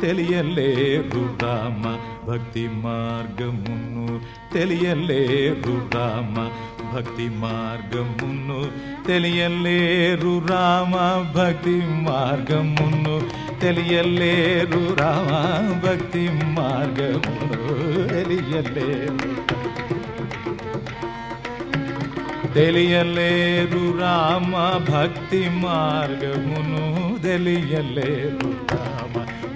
తెలియలేరు రామ భక్తి మార్గమును తెలియలేరు రామ భక్తి మార్గమును తెలియలేరు రామ భక్తి మార్గమును తెలియలేరు రామ భక్తి మార్గమును తెలియలేరు తెలియలేరు రామ భక్తి మార్గమును తెలియలేరు రామ.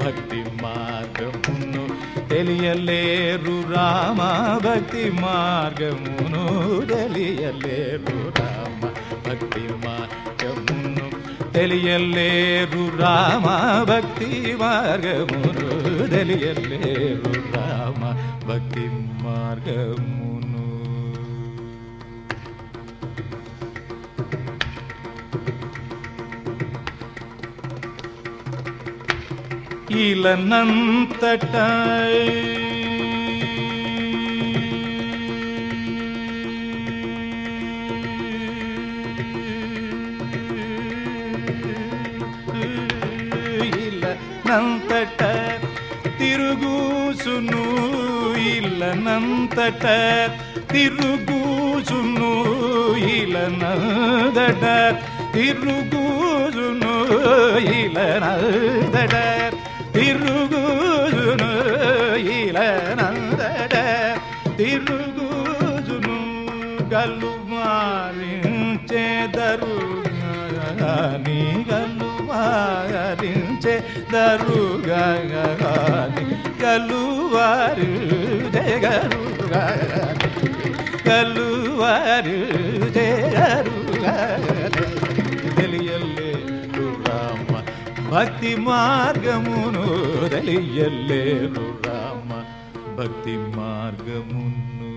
భక్తి మార్గమును తెలియలేరు రామ భక్తి మార్గమును తెలియలేరు రామ భక్తి మార్గమును తెలియలేరు రామ భక్తి మార్గమును తెలియలేరు రామ భక్తి మార్గమును ఇలనంతట ఇలనంతట తిరుగుసును ఇలనంతట తిరుగుసును ఇలనందట తిరుగుసును ఇలనందట తిరుగుజును ఇలనందట తిరుగుజును గల్లు మారించేదరు నీ గల్లు మారించె దరుగాని గల్లువారు జగరుగాని గల్లువారు జగరుగాని తెలియలేదు రామ భక్తి మార్గమును తెలియలేరు రామ భక్తి మార్గమును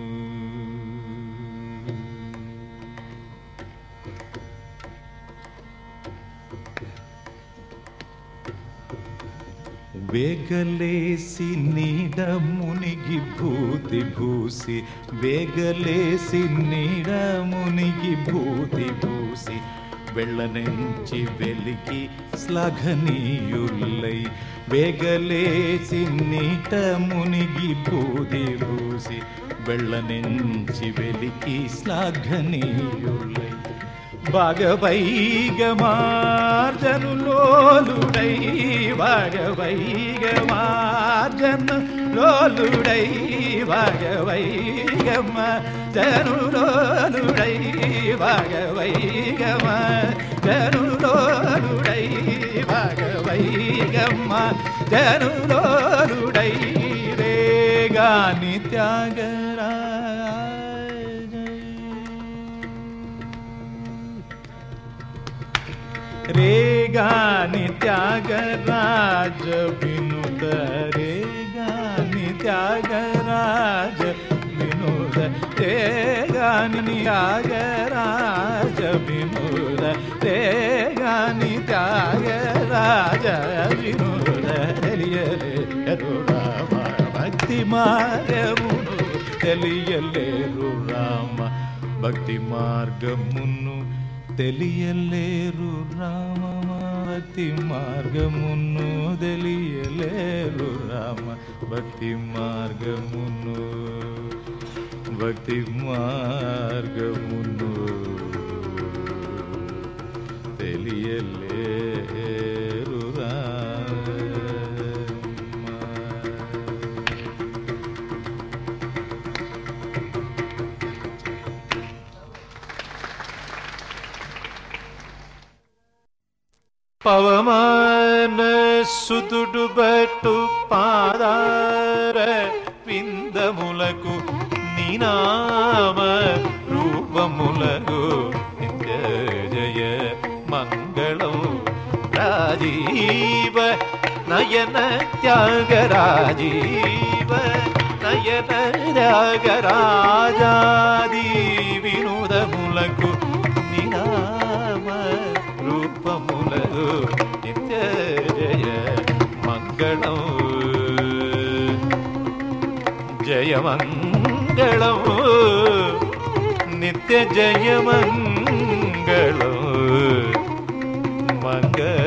వేగలేసి నీడ మునిగి భూతి భూసి వేగలేసి నీడ మునిగి భూతి భూసి వెళ్ళనుంచి వెలికి శ్లాఘనీయుల్లై వేగలేసి నీట మునిగి భూతి రూసి వెళ్ళనుంచి వెలికి శ్లాఘనీయుల్లై பகவைகமார்ஜனுலோலுடை பகவைகமார்ஜன் லோலுடை பகவைகம ஜனுலோலுடை பகவைகம ஜனுலோலுடை பகவைகம ஜனுலோலுடை வேகானி தியாக రేగాని త్యాగరాజ వినుద రేగాని త్యాగరాజ వినుద రేగాని త్యాగరాజ వినుద రేగాని త్యాగరాజ వినుద తెలియలేరు రామ భక్తి మార్గమును తెలియలేరు రామ భక్తి మార్గమును తెలియలేరు రామ భక్తి మార్గమును తెలియలేరు రామ భక్తి మార్గమును భక్తి మార్గమును తెలియలేరు ಪವಮಾನ ಸುದುಡು ಬಟ್ಟು ಪಾದಾರ ಪಿಂದ ಮುಲಕು ನಿನಾಮ ರೂಪ ಮುಲಗು ನಿತ್ಯ ಜಯ ಮಂಗಳಂ ರಾಜೀವ ನಯನ ತ್ಯಾಗ ರಾಜೀವ ನಯನ ತ್ಯಾಗ ರಾಜಾದೀವಿ ಜಯಮಂಗಳವು ನಿತ್ಯ ಜಯಮಂಗಳವು ಮಂಗಳ